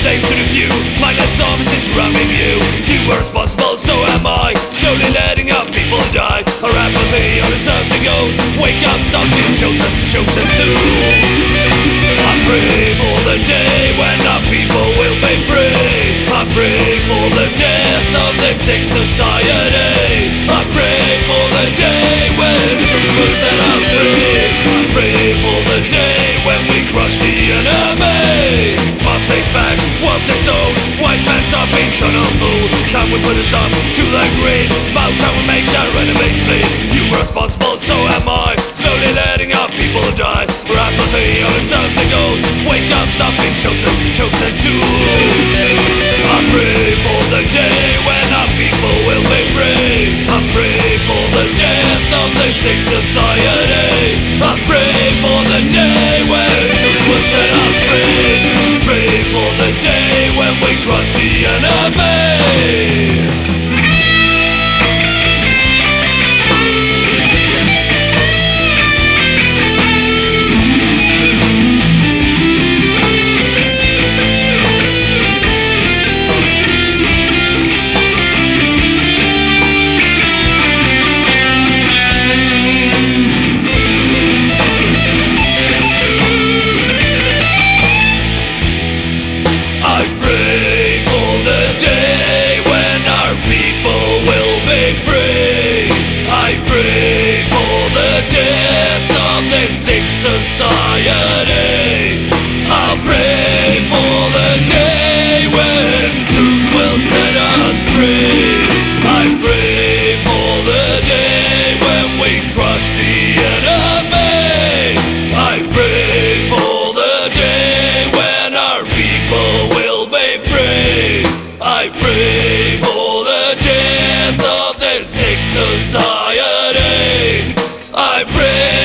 slaves to the few Mindless services surrounding you. You are responsible, so am I. Slowly letting our people die. Our apathy the thirsty goes. Wake up, stop being chosen, chosen tools I pray for the day when our people will be free. I pray for the death of this sick society. I pray for the day when truth will set us free. I pray for the day when we crush the stop being on fool. It's time we put a stop to the greed It's about time we make their enemies bleed You were responsible, so am I. Slowly letting our people die. For apathy on the serves the goes Wake up, stop being chosen. Chosen to I pray for the day when our people will be free. I pray for the death of the sick society. I pray for the day when truth will set us free. Pray for the day when we crush the enemy society. I'll pray for the day when truth will set us free. I pray for the day when we crush the enemy. I pray for the day when our people will be free. I pray for the death of this sick society. I pray.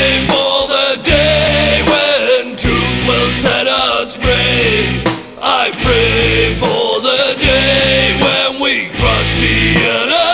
just pray, I pray for the day when we crush the enemy.